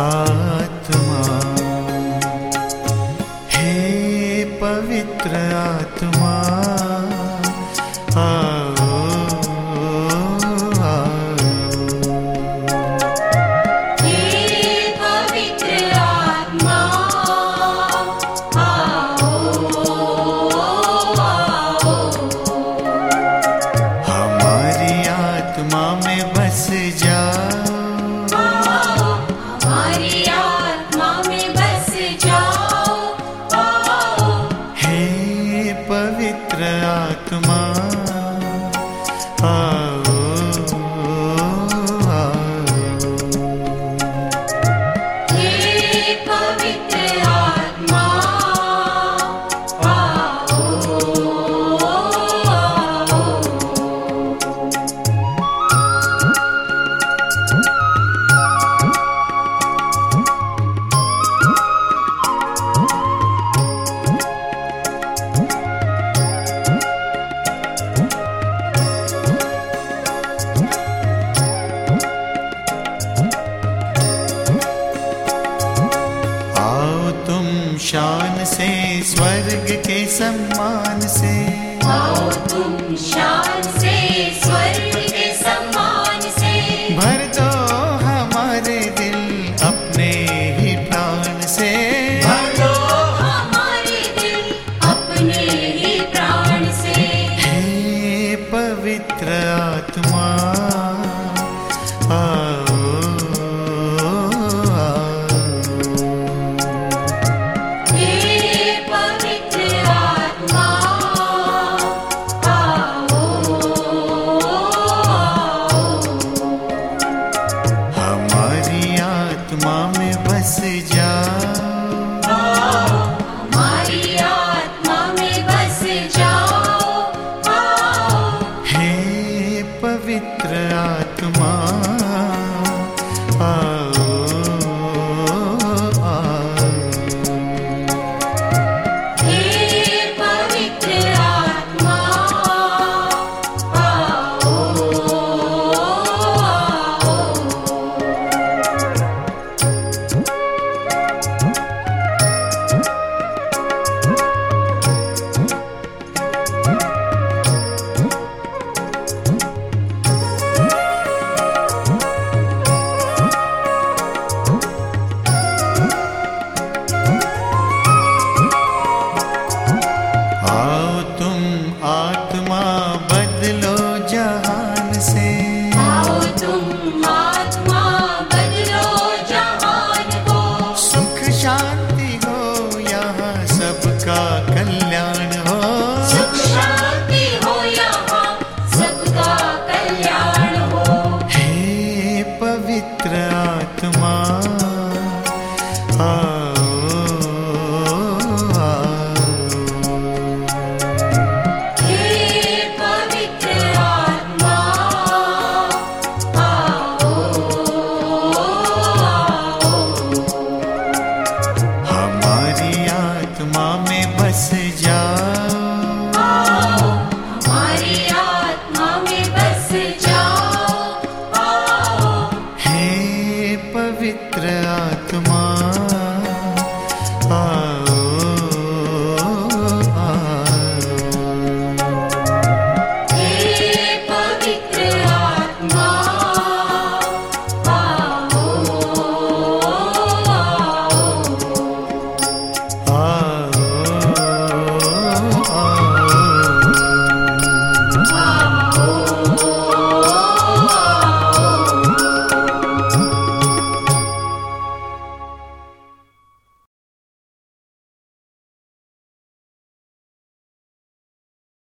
आत्मा। हे पवित्र आत्मा आओ पवित्र आत्मा। आओ शान से स्वर्ग के सम्मान से। आओ तुम शान से स्वर्ग के सम्मान से। भर दो हमारे दिल अपने ही प्राण से। भर दो हमारे दिल अपने ही प्राण से। हे पवित्र आत्मा। आत्मा में बस जाओ shine.